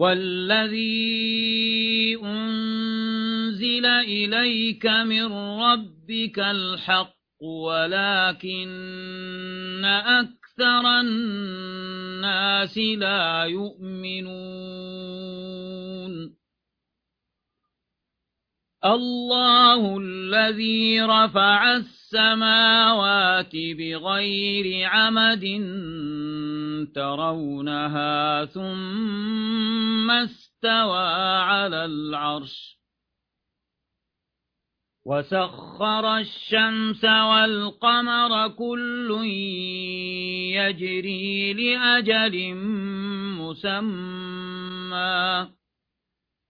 والذي أنزل إليك من ربك الحق ولكن أكثر الناس لا يؤمنون. الله الذي رفع السماوات بغير عمد ترونها ثم استوى على العرش وسخر الشمس والقمر كل يجري لأجل مسمى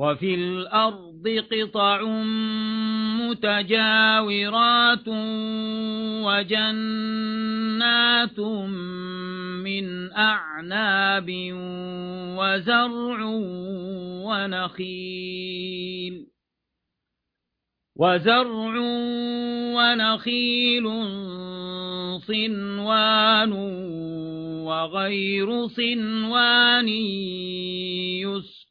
وفي الأرض قطع متجاورات وجنات من أعناب وزرع ونخيل وزرع ونخيل صنوان وغير صنوان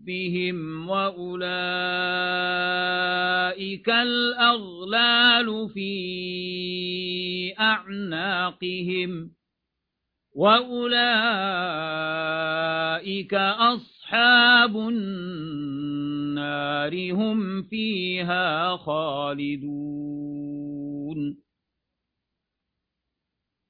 ربهم وأولئك الأغلال في أعناقهم وأولئك أصحاب النار هم فيها خالدون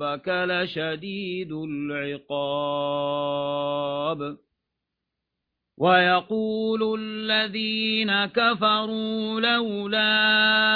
ربك لشديد العقاب ويقول الذين كفروا لولا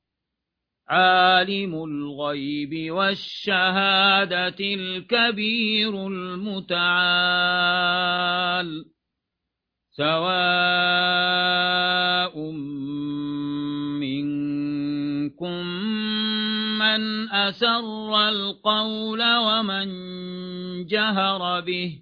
عالم الغيب والشهادة الكبير المتعال سواء منكم من أسر القول ومن جهر به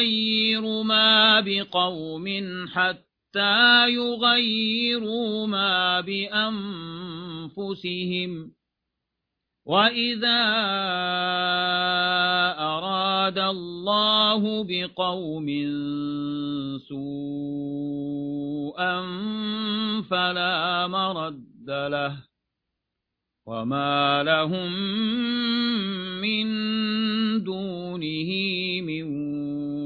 يغير ما بقوم حتى يغيروا ما بأنفسهم وإذا أراد الله بقوم سوءا فلا مرد له وما لهم من دونه من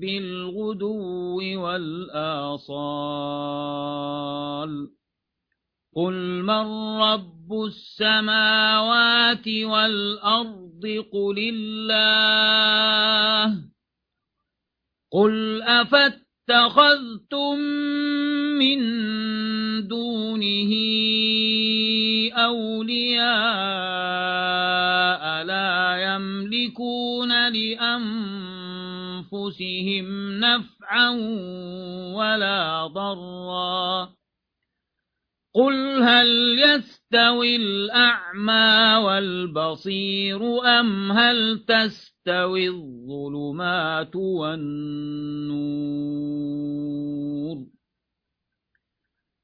بالغدو والآصال قل من رب السماوات والأرض قل الله قل أفاتخذتم من دونه أولياء لا يملكون لأنفسهم أنفسهم نفعا ولا ضرا. قل هل يستوي الأعمى والبصير أم هل تستوي الظلمات والنور؟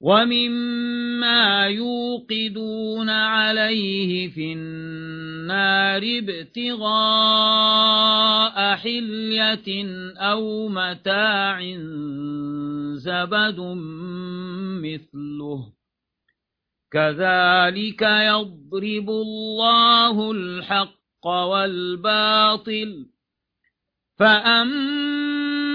ومما يوقدون عليه في النار ابتغاء حلية أو متاع زبد مثله كذلك يضرب الله الحق والباطل فأما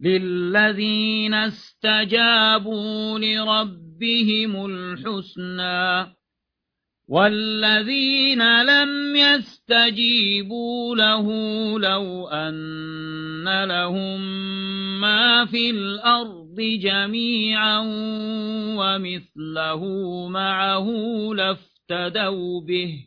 للذين استجابوا لربهم الحسنى والذين لم يستجيبوا له لو أن لهم ما في الأرض جميعا ومثله معه لافتدوا به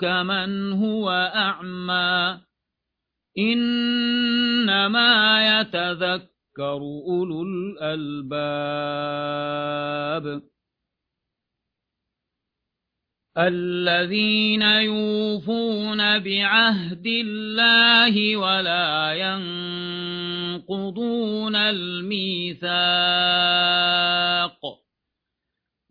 كمن هو أعمى إنما يتذكر أولو الألباب الذين يوفون بعهد الله ولا ينقضون الميثاق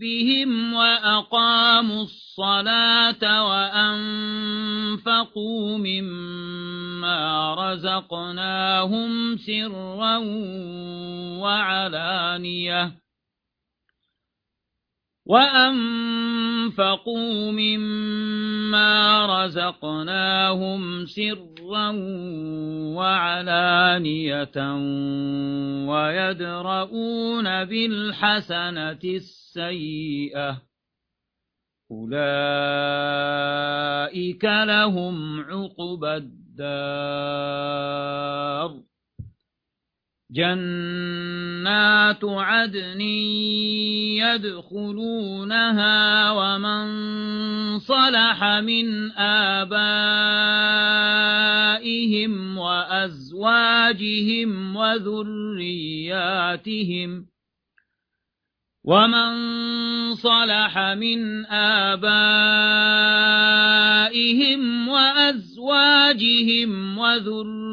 ربهم وأقاموا الصلاة وأنفقوا مما رزقناهم سرا وعلانية وأنفقوا مما رزقناهم سرا وعلانية ويدرؤون بالحسنة السيئة. أولئك لهم عقبى الدار. جنات عدن يدخلونها ومن صلح من آبائهم وأزواجهم وذرياتهم ومن صلح من آبائهم وأزواجهم وذرياتهم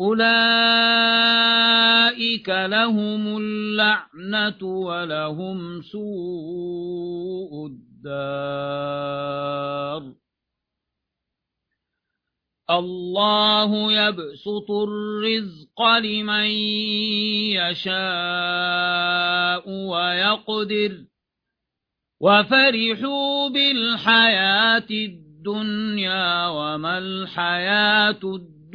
أولئك لهم اللعنة ولهم سوء الدار الله يبسط الرزق لمن يشاء ويقدر وفرحوا بالحياة الدنيا وما الحياة الدنيا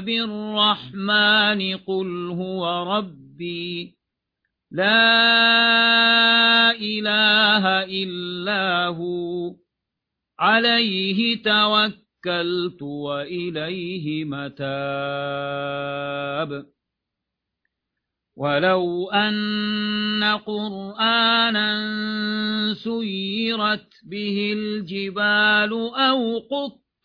بالرحمن قل هو ربي لا إله إلا هو عليه توكلت وإليه متاب ولو أن قرآنا سيرت به الجبال أو قط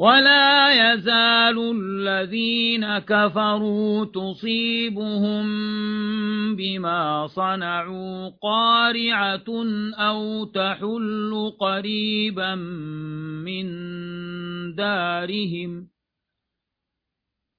ولا يزال الذين كفروا تصيبهم بما صنعوا قارعة أو تحل قريبا من دارهم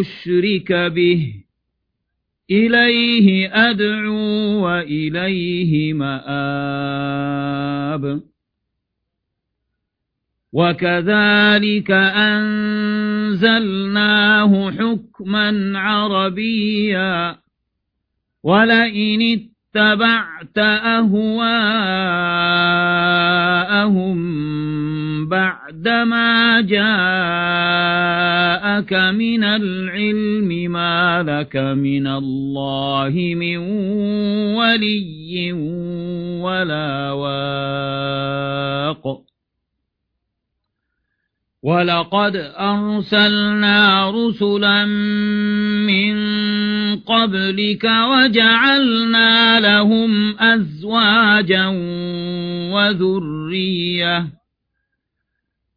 أشرك به. إليه أدعو وإليه مآب. وكذلك أنزلناه حكما عربيا. ولئن اتبعت أهواءهم بعدما جاءك من العلم ما لك من الله من ولي ولا واق. ولقد أرسلنا رسلا من قبلك وجعلنا لهم أزواجا وذرية.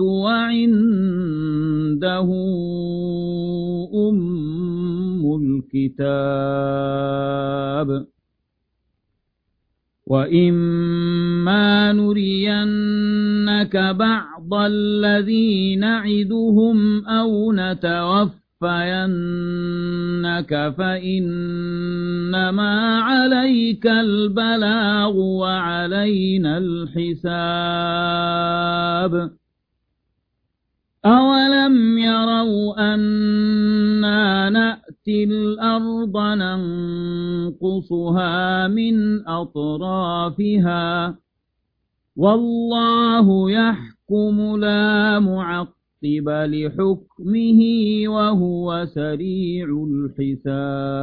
وعنده أم الكتاب وإما نرينك بعض الذي نعدهم أو نتوفينك فإنما عليك البلاغ وعلينا الحساب أولم يروا أنا نأتي الأرض ننقصها من أطرافها والله يحكم لا معقب لحكمه وهو سريع الحساب